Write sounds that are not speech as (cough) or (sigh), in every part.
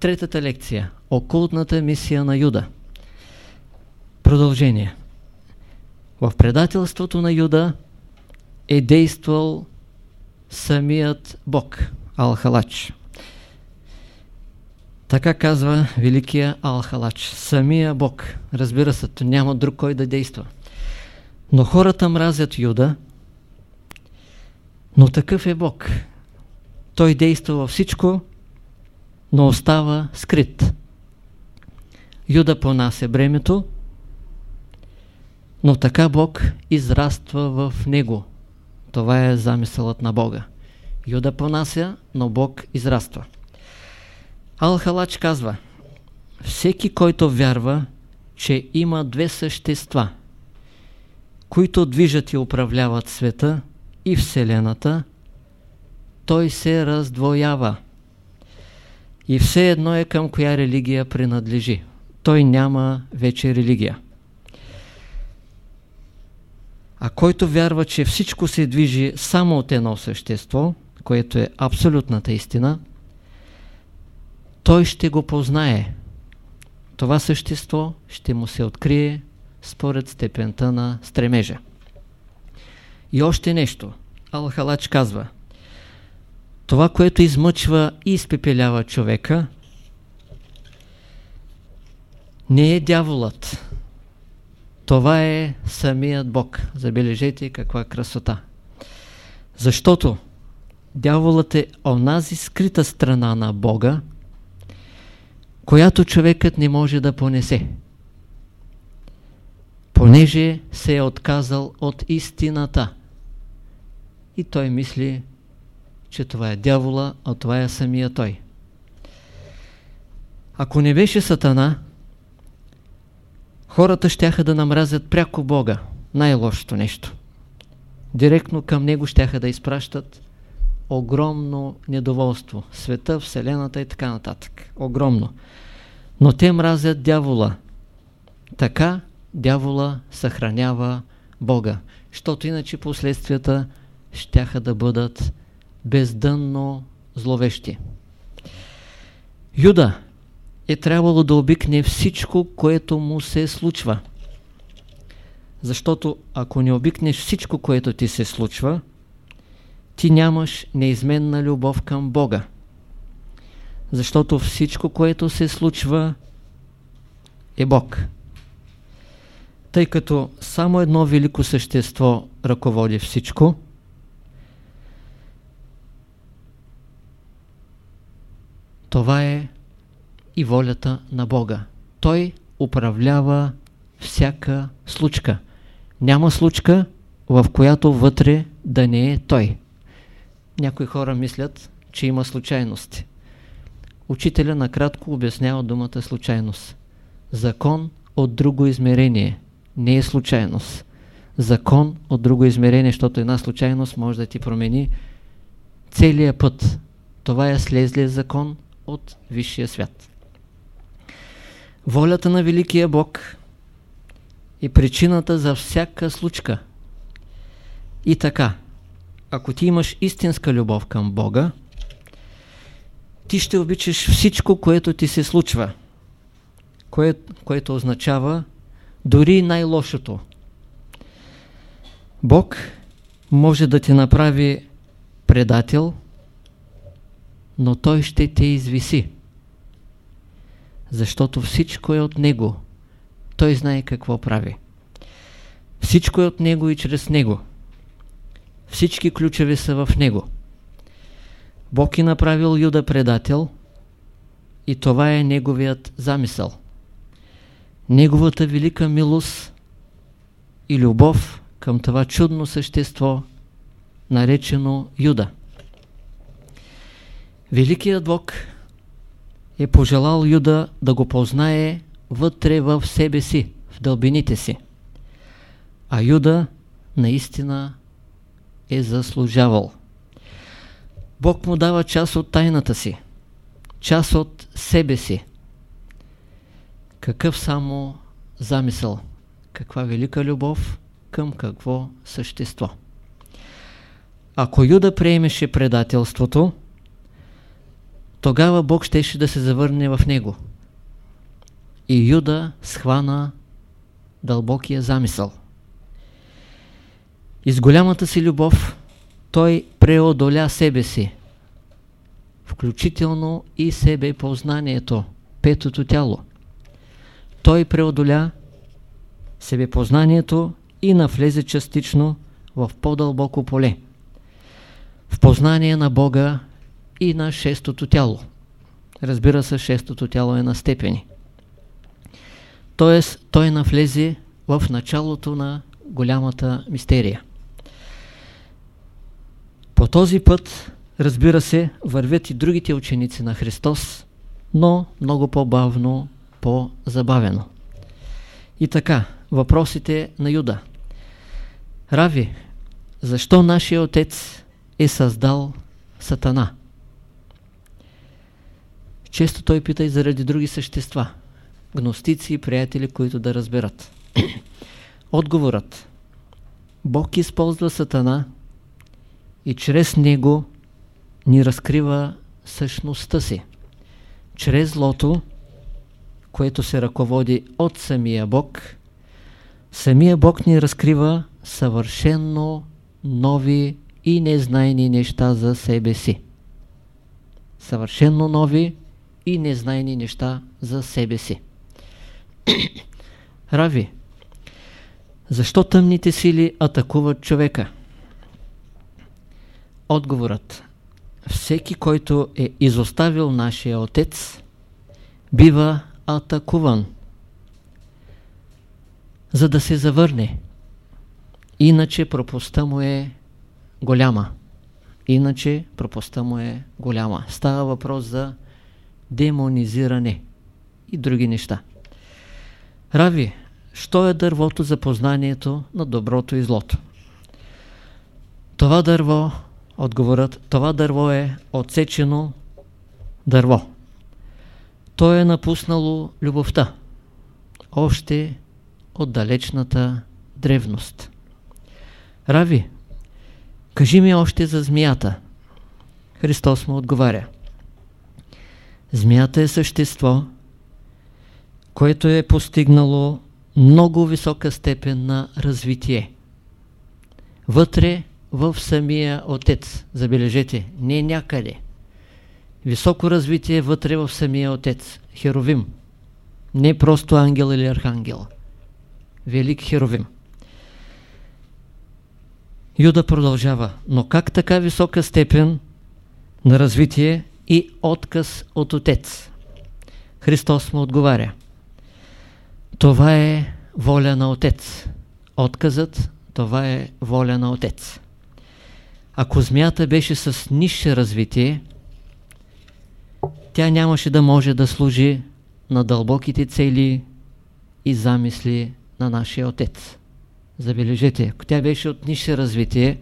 Третата лекция. Окултната мисия на Юда. Продължение. В предателството на Юда е действал самият Бог, Алхалач. Така казва великия Алхалач. Самия Бог. Разбира се, няма друг кой да действа. Но хората мразят Юда, но такъв е Бог. Той действа във всичко, но остава скрит. Юда понася бремето, но така Бог израства в него. Това е замисълът на Бога. Юда понася, но Бог израства. Алхалач казва, всеки, който вярва, че има две същества, които движат и управляват света и Вселената, той се раздвоява. И все едно е към коя религия принадлежи. Той няма вече религия. А който вярва, че всичко се движи само от едно същество, което е абсолютната истина, той ще го познае. Това същество ще му се открие според степента на стремежа. И още нещо. Алхалач казва това, което измъчва и изпепелява човека, не е дяволът. Това е самият Бог. Забележете каква красота. Защото дяволът е онази скрита страна на Бога, която човекът не може да понесе. Понеже се е отказал от истината. И той мисли, че това е дявола, а това е самия той. Ако не беше Сатана, хората щяха да намразят пряко Бога. Най-лошото нещо. Директно към него щяха да изпращат огромно недоволство. Света, Вселената и така нататък. Огромно. Но те мразят дявола. Така дявола съхранява Бога. Защото иначе последствията щяха да бъдат бездънно зловещи. Юда е трябвало да обикне всичко, което му се случва. Защото ако не обикнеш всичко, което ти се случва, ти нямаш неизменна любов към Бога. Защото всичко, което се случва, е Бог. Тъй като само едно велико същество ръководи всичко, това е и волята на Бога. Той управлява всяка случка. Няма случка, в която вътре да не е Той. Някои хора мислят, че има случайности. Учителя накратко обяснява думата случайност. Закон от друго измерение не е случайност. Закон от друго измерение, защото една случайност може да ти промени целият път. Това е слезлия закон от висшия свят. Волята на Великия Бог е причината за всяка случка. И така, ако ти имаш истинска любов към Бога, ти ще обичаш всичко, което ти се случва, кое, което означава дори най-лошото. Бог може да ти направи предател, но Той ще те извиси. Защото всичко е от Него. Той знае какво прави. Всичко е от Него и чрез Него. Всички ключови са в Него. Бог е направил Юда предател и това е Неговият замисъл. Неговата велика милост и любов към това чудно същество, наречено Юда. Великият Бог е пожелал Юда да го познае вътре в себе си, в дълбините си. А Юда наистина е заслужавал. Бог му дава част от тайната си, част от себе си. Какъв само замисъл, каква велика любов към какво същество. Ако Юда приемеше предателството, тогава Бог щеше да се завърне в него. И Юда схвана дълбокия замисъл. И с голямата си любов той преодоля себе си, включително и себе познанието, петото тяло. Той преодоля себепознанието и навлезе частично в по-дълбоко поле. В познание на Бога и на шестото тяло. Разбира се, шестото тяло е на степени. Тоест, той навлезе в началото на голямата мистерия. По този път, разбира се, вървят и другите ученици на Христос, но много по-бавно, по-забавено. И така, въпросите на Юда. Рави, защо нашия отец е създал Сатана? Често той пита и заради други същества, гностици и приятели, които да разберат. Отговорът. Бог използва Сатана и чрез него ни разкрива същността си. Чрез злото, което се ръководи от самия Бог, самия Бог ни разкрива съвършенно нови и незнайни неща за себе си. Съвършенно нови и незнайни неща за себе си. (clears throat) Рави, защо тъмните сили атакуват човека? Отговорът. Всеки, който е изоставил нашия отец, бива атакуван, за да се завърне. Иначе пропуста му е голяма. Иначе пропуста му е голяма. Става въпрос за демонизиране и други неща. Рави, що е дървото за познанието на доброто и злото? Това дърво, отговорът, това дърво е отсечено дърво. То е напуснало любовта. Още от далечната древност. Рави, кажи ми още за змията. Христос му отговаря. Змията е същество, което е постигнало много висока степен на развитие. Вътре в самия Отец, забележете, не някъде. Високо развитие вътре в самия Отец, Херовим. Не просто ангел или архангел. Велик Херовим. Юда продължава, но как така висока степен на развитие и отказ от Отец? Христос му отговаря. Това е воля на Отец. Отказът, това е воля на Отец. Ако змията беше с нише развитие, тя нямаше да може да служи на дълбоките цели и замисли на нашия Отец. Забележете, ако тя беше от нише развитие,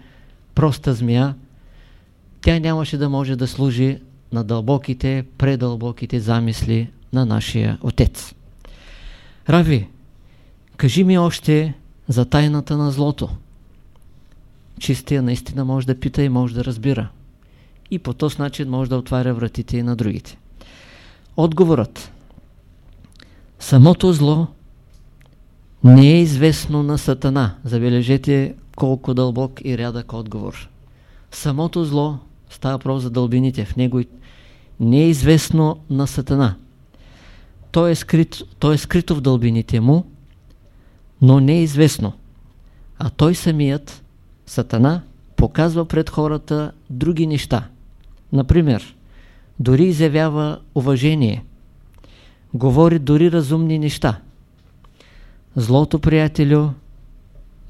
проста змия, тя нямаше да може да служи на дълбоките, предълбоките замисли на нашия Отец. Рави, кажи ми още за тайната на злото. Чистия наистина може да пита и може да разбира. И по този начин може да отваря вратите и на другите. Отговорът. Самото зло не е известно на Сатана. Забележете колко дълбок и рядък отговор. Самото зло, става про за дълбините в него, не е известно на Сатана. То е, скрит, то е скрито в дълбините му, но не е известно. А той самият, Сатана, показва пред хората други неща. Например, дори изявява уважение, говори дори разумни неща. Злото, приятелю,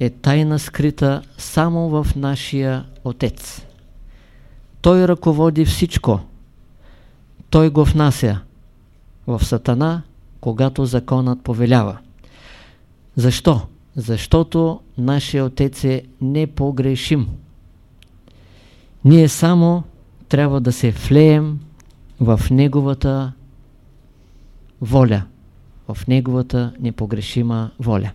е тайна скрита само в нашия Отец. Той ръководи всичко. Той го внася в Сатана, когато законът повелява. Защо? Защото нашия Отец е непогрешим. Ние само трябва да се влеем в Неговата воля, в Неговата непогрешима воля.